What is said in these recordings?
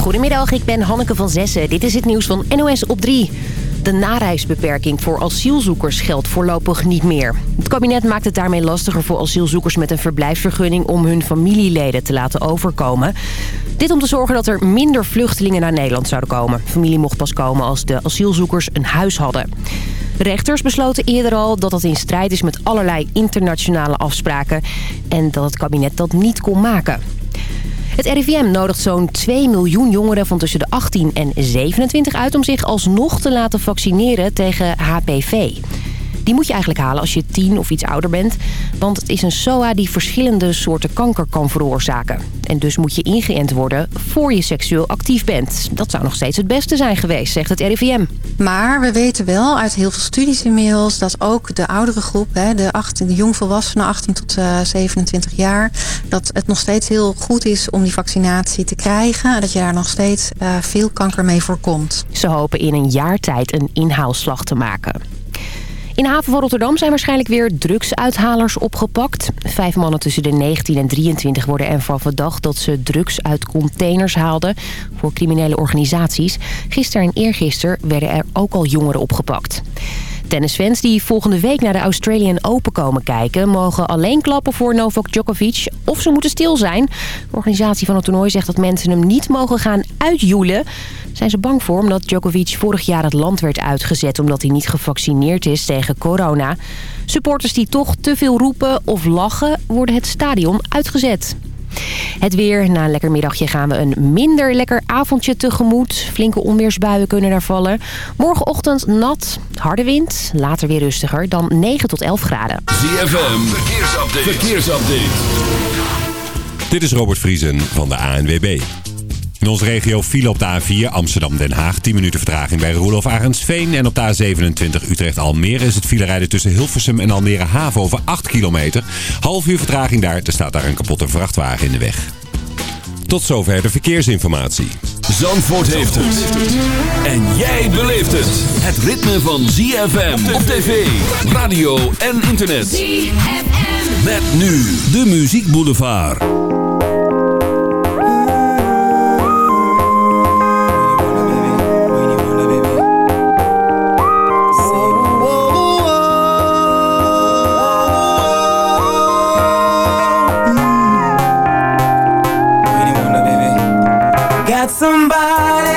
Goedemiddag, ik ben Hanneke van Zessen. Dit is het nieuws van NOS op 3. De nareisbeperking voor asielzoekers geldt voorlopig niet meer. Het kabinet maakt het daarmee lastiger voor asielzoekers met een verblijfsvergunning... om hun familieleden te laten overkomen. Dit om te zorgen dat er minder vluchtelingen naar Nederland zouden komen. Familie mocht pas komen als de asielzoekers een huis hadden. Rechters besloten eerder al dat dat in strijd is met allerlei internationale afspraken... en dat het kabinet dat niet kon maken. Het RIVM nodigt zo'n 2 miljoen jongeren van tussen de 18 en 27 uit... om zich alsnog te laten vaccineren tegen HPV. Die moet je eigenlijk halen als je 10 of iets ouder bent. Want het is een SOA die verschillende soorten kanker kan veroorzaken. En dus moet je ingeënt worden voor je seksueel actief bent. Dat zou nog steeds het beste zijn geweest, zegt het RIVM. Maar we weten wel uit heel veel studies inmiddels... dat ook de oudere groep, de, 18, de jongvolwassenen 18 tot 27 jaar... dat het nog steeds heel goed is om die vaccinatie te krijgen. Dat je daar nog steeds uh, veel kanker mee voorkomt. Ze hopen in een jaar tijd een inhaalslag te maken. In haven van Rotterdam zijn waarschijnlijk weer drugsuithalers opgepakt. Vijf mannen tussen de 19 en 23 worden ervan verdacht dat ze drugs uit containers haalden voor criminele organisaties. Gisteren en eergisteren werden er ook al jongeren opgepakt. Tennisfans die volgende week naar de Australian Open komen kijken... mogen alleen klappen voor Novak Djokovic of ze moeten stil zijn. De organisatie van het toernooi zegt dat mensen hem niet mogen gaan uitjoelen. Zijn ze bang voor omdat Djokovic vorig jaar het land werd uitgezet... omdat hij niet gevaccineerd is tegen corona. Supporters die toch te veel roepen of lachen worden het stadion uitgezet. Het weer. Na een lekker middagje gaan we een minder lekker avondje tegemoet. Flinke onweersbuien kunnen er vallen. Morgenochtend nat, harde wind. Later weer rustiger, dan 9 tot 11 graden. ZFM, verkeersupdate. verkeersupdate. Dit is Robert Vriesen van de ANWB. In onze regio file op de A4 Amsterdam-Den Haag. 10 minuten vertraging bij Roelof Arendsveen. En op de A27 Utrecht-Almere is het filerijden tussen Hilversum en Almere Haven over 8 kilometer. Half uur vertraging daar. Er staat daar een kapotte vrachtwagen in de weg. Tot zover de verkeersinformatie. Zandvoort heeft het. En jij beleeft het. Het ritme van ZFM op tv, radio en internet. ZFM. Met nu de Muziek Boulevard. somebody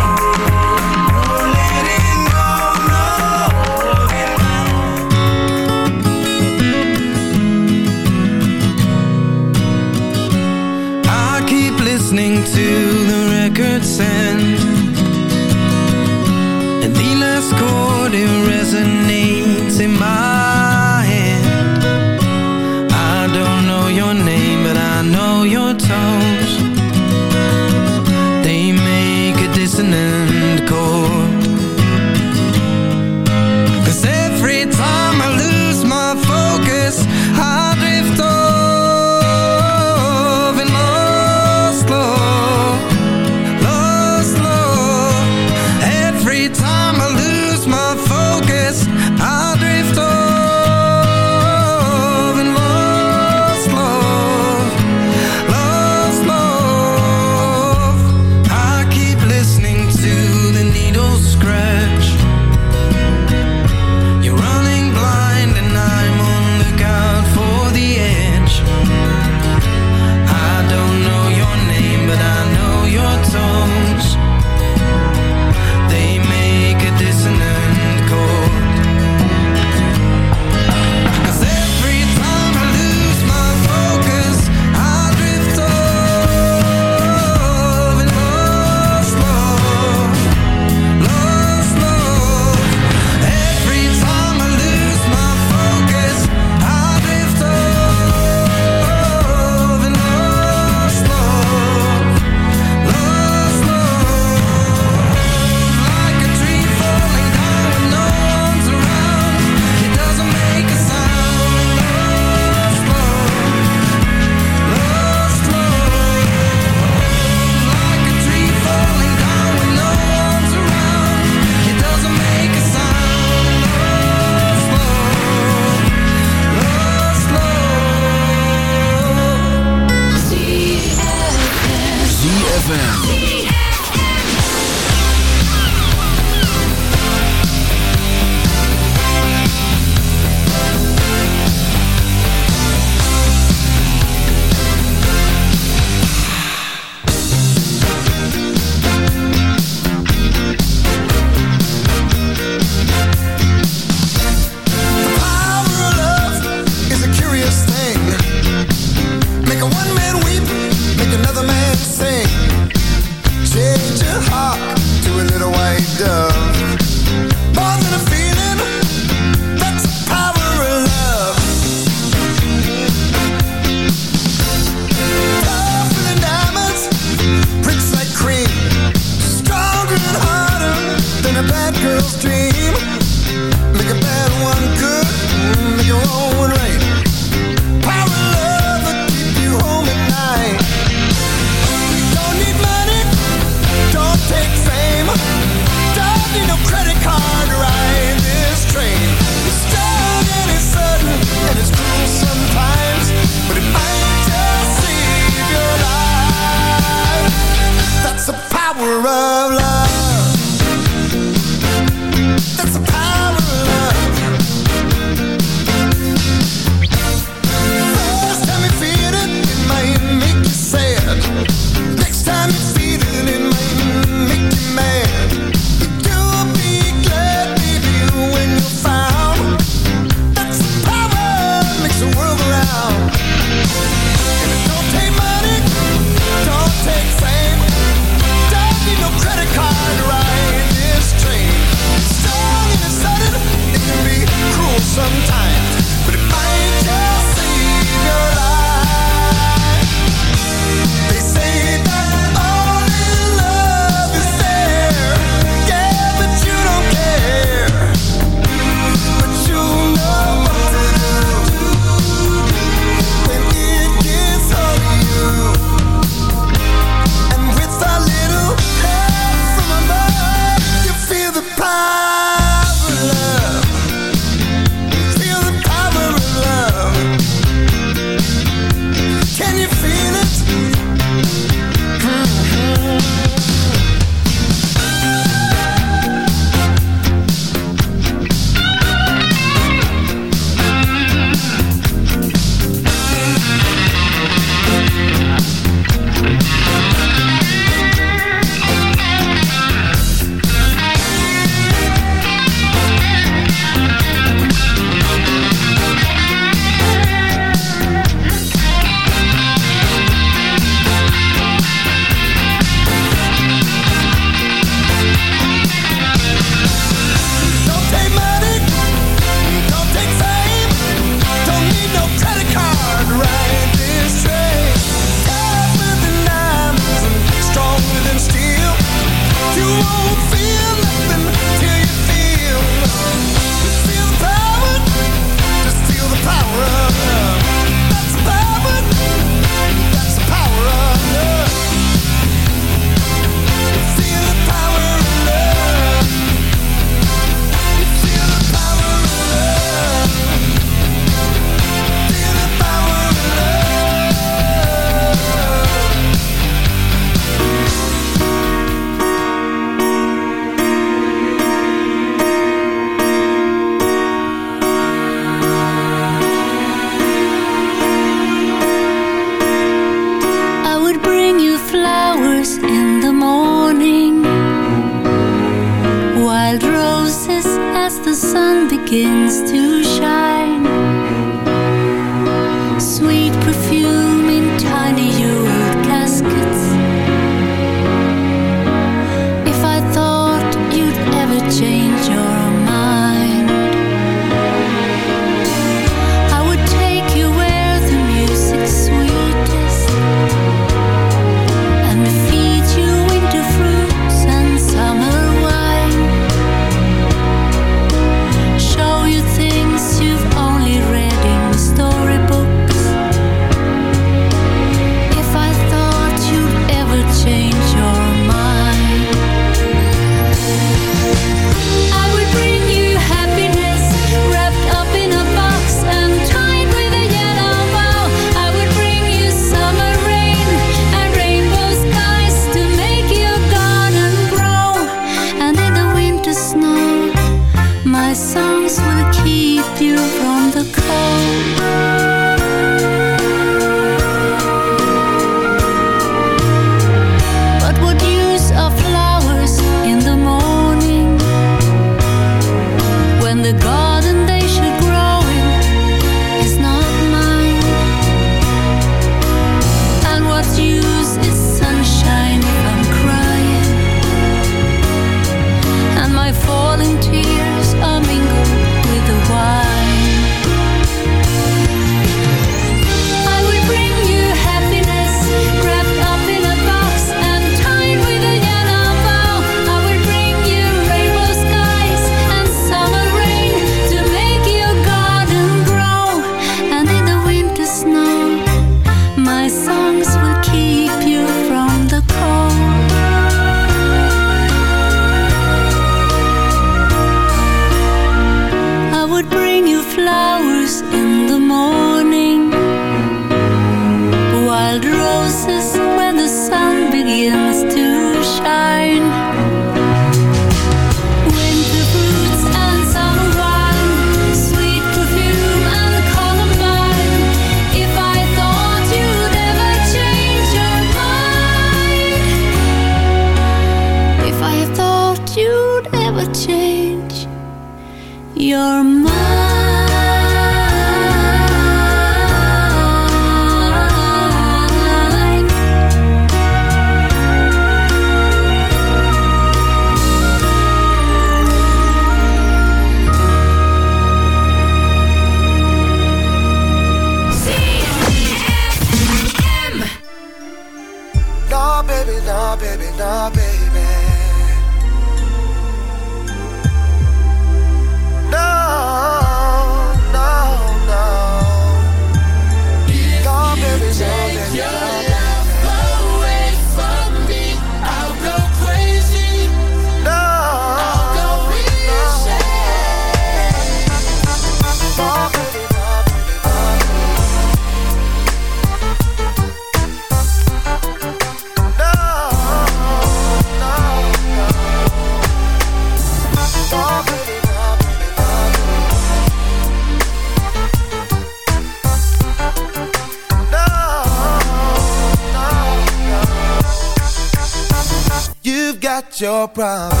problem,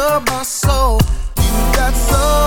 You're my soul. You got so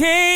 take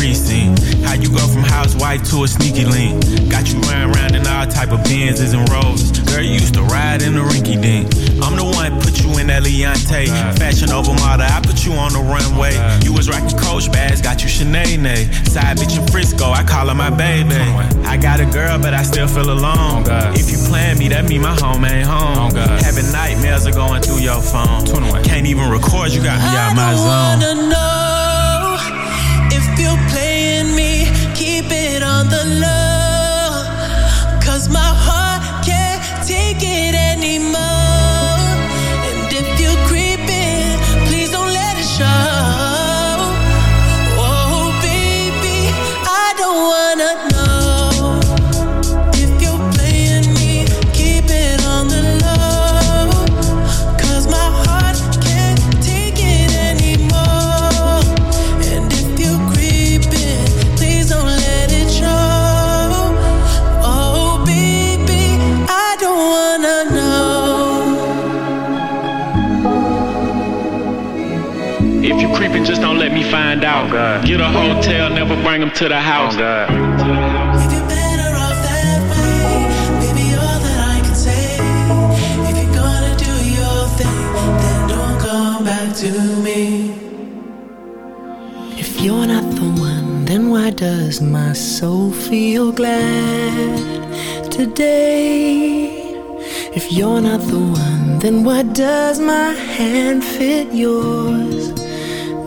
precinct. How you go from housewife to a sneaky link? Got you running around in all type of Benz's and Rolls. Girl, you used to ride in the rinky dink. I'm the one put you in that Leontay. Fashion over model, I put you on the runway. You was rocking Coach bags, got you Sinead. Side bitch in Frisco, I call her my baby. I got a girl, but I still feel alone. If you plan me, that mean my home ain't home. Having nightmares are going through your phone. Can't even record, you got me out my zone. The love. find out. Oh Get a hotel, never bring them to the house. Oh If you're not the one, then why does my soul feel glad today? If you're not the one, then why does my hand fit yours?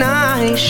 night.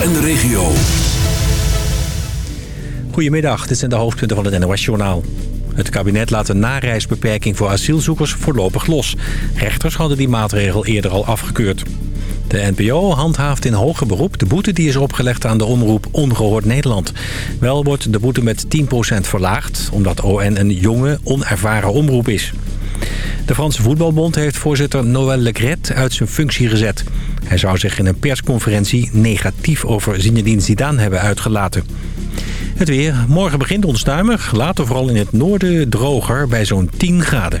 En de regio. Goedemiddag, dit zijn de hoofdpunten van het NOS-journaal. Het kabinet laat een nareisbeperking voor asielzoekers voorlopig los. Rechters hadden die maatregel eerder al afgekeurd. De NPO handhaaft in hoger beroep de boete die is opgelegd aan de omroep Ongehoord Nederland. Wel wordt de boete met 10% verlaagd, omdat ON een jonge, onervaren omroep is. De Franse Voetbalbond heeft voorzitter Noël Legret uit zijn functie gezet. Hij zou zich in een persconferentie negatief over Zinedine Zidane hebben uitgelaten. Het weer. Morgen begint onstuimig. Later vooral in het noorden droger bij zo'n 10 graden.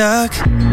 stuck.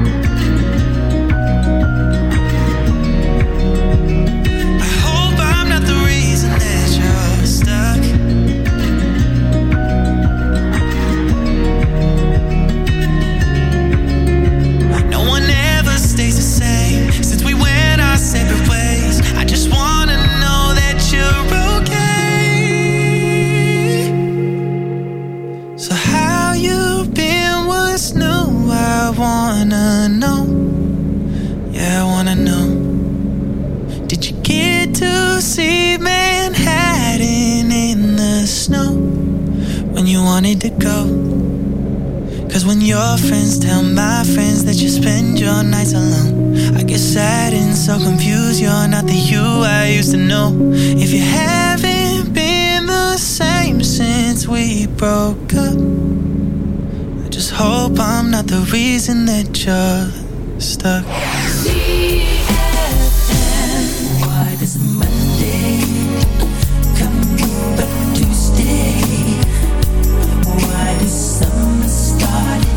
your nights alone. I get sad and so confused. You're not the you I used to know. If you haven't been the same since we broke up, I just hope I'm not the reason that you're stuck. Why does Monday come but Tuesday? Why does summer start?